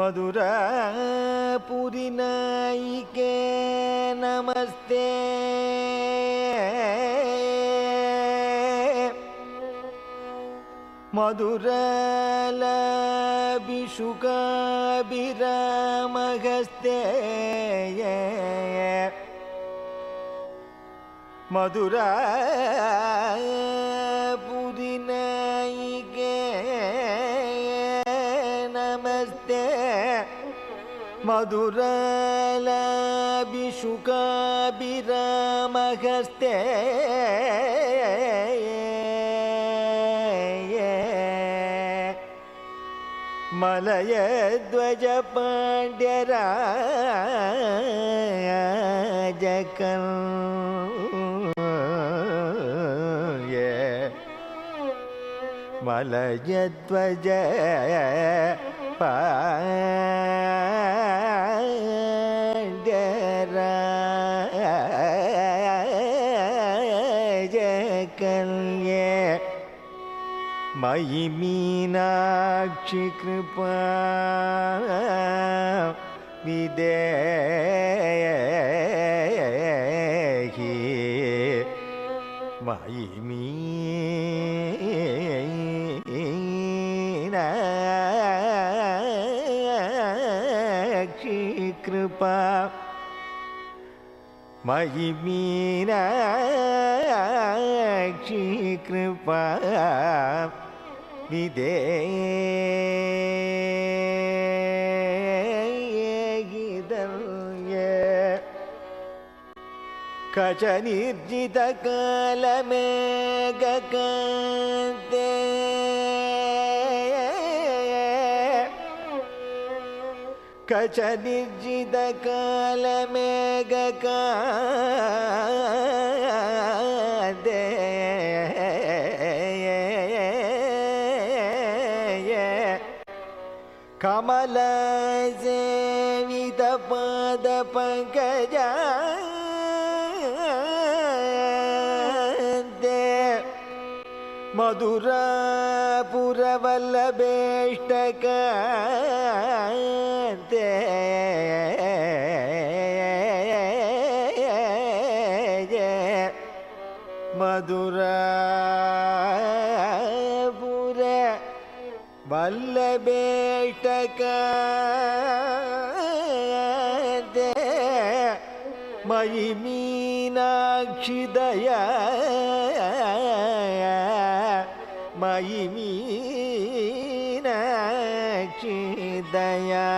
मधुरापुरिनायिके नमस्ते। मधुर मधुरा मधुरलबिषुकाभिरामहस्ते मलयध्वज पाण्ड्यराजकन् मलयध्वज पाण्ड्यराजकन्ये मयि मीनाक्षि कृपा विदेहि मयि मीनाक्षि कृपा। मयि मीनाक्षि कृपा। विदेगिदल्ये कच निर्जितकालमेघकान्ते कमल सेवित पाद पंकजा मधुरापुरवल्लभेष्टक मधुरापुर वल्लभेष्टक मयि मीनाक्षि दया मयि मीनाक्षि दया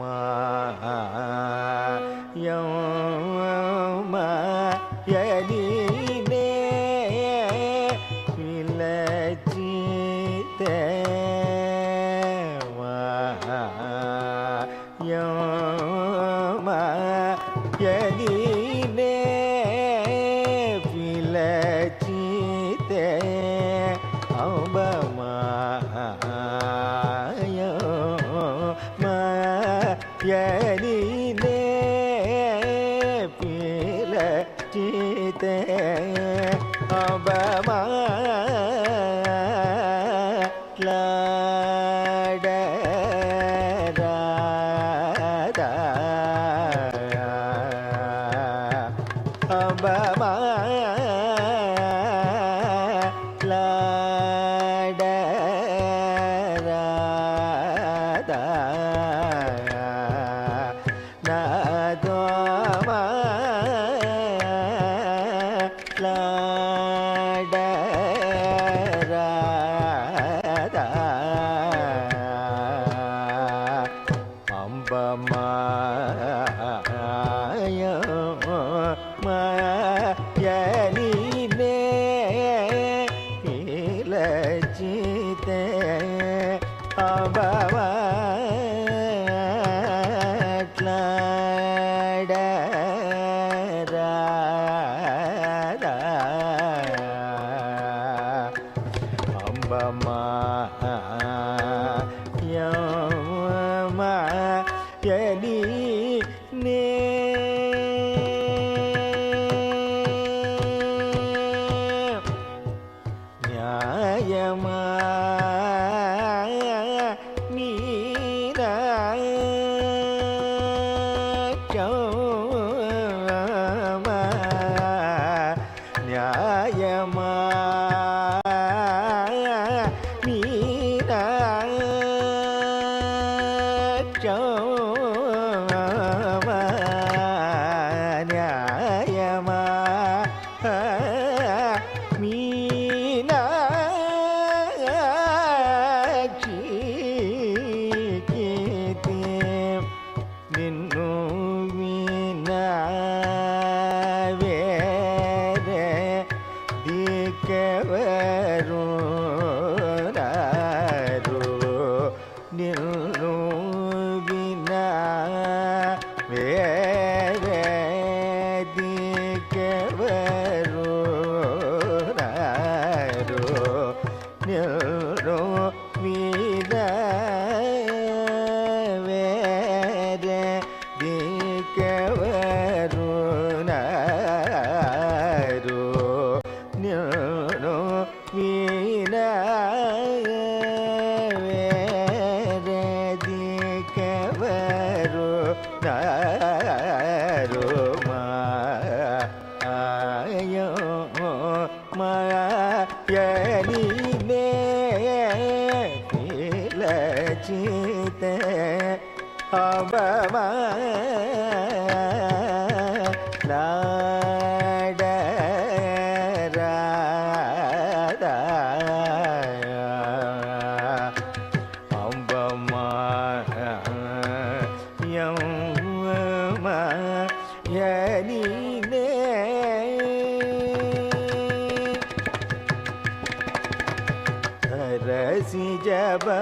มา மய 那也。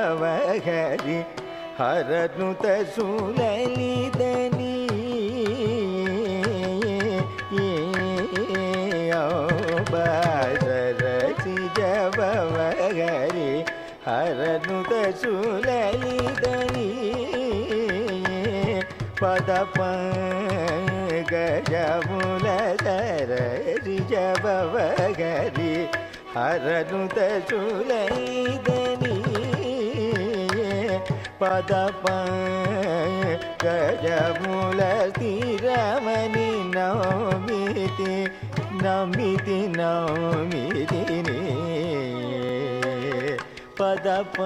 ಜಬವಹರಿ ಹರನುತ ಸುಲಲಿದನಿ ಬರಸಿ ಜಬವಹರಿ ಹರನುತ ಸುಲಲಿದನಿ ಪದ ಗಜಮುಲ ಸರಸಿ ಜಬವಗರಿ ಹರನುತ ಸುಲೈದನಿ ಪದ పదప గజముల తీరమని నమితి నమితి నమితిని పదప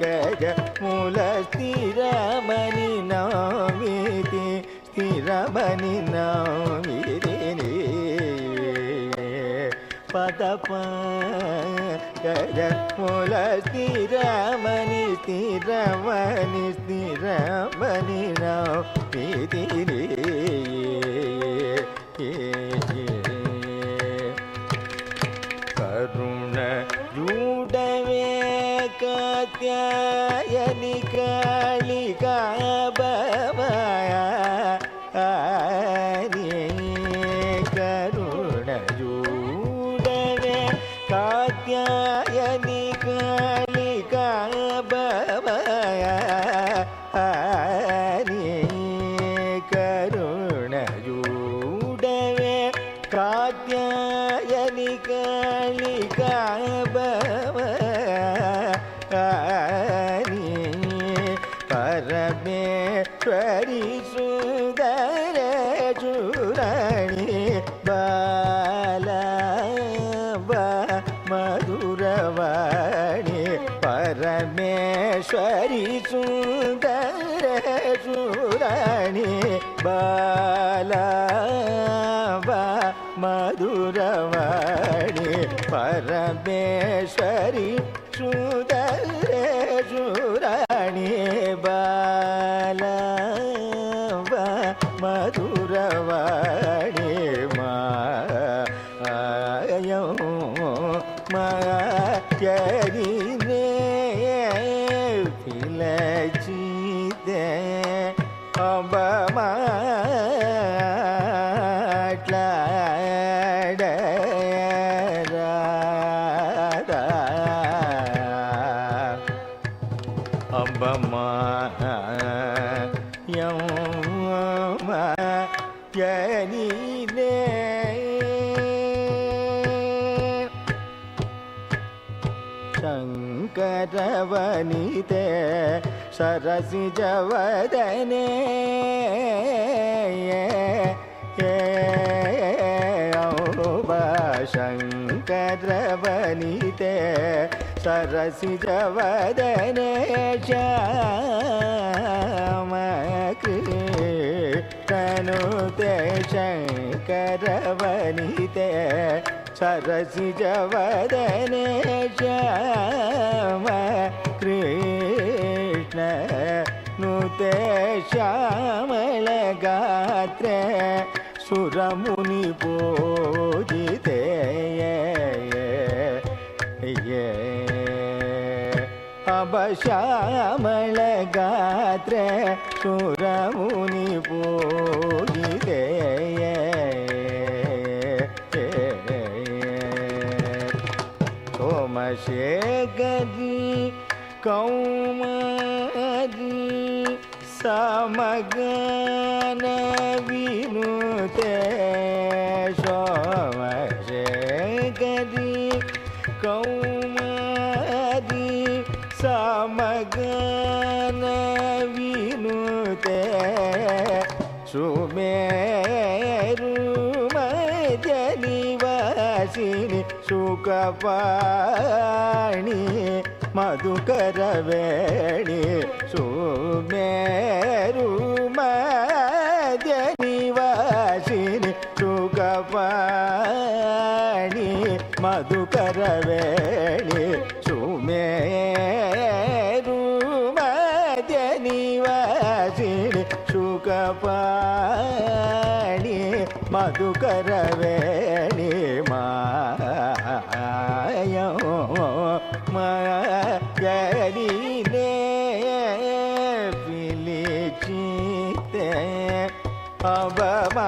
గజముల తీరమని నమితి స్థిరమని నమితి పదప గద మూల స్థిరమణి స్థిరమణి స్థిరమణి నమితి కరుణ జూడవే కాత్యాయని కాళికా బమాయా காளி காணி காணபவ मधुरवाणी परमेश्वरी सुदरे सुराणी बाल मधुरवाणी मायो मारी रे सरस जवने ये हे अशङ्कर बी ते सरस ज वदने मनुते शङ्करबनीते सरस कृष्ण नुते श्यामलगात्रे सुरमुनिपूजिते ये अभश्यामलगात्रे से सोमशेखरी कौ समगनविनुते स मगीते स्वमरे गदि कौम समगीनुते सुमेव शुकपारणी ಮಧುಕರವೇಣಿ ಸುಮೇರು ಮಧ್ಯ ನಿವಾಸಿನಿ ಸುಖಪಾಣಿ ಮಧುಕರವೇಣಿ அவமா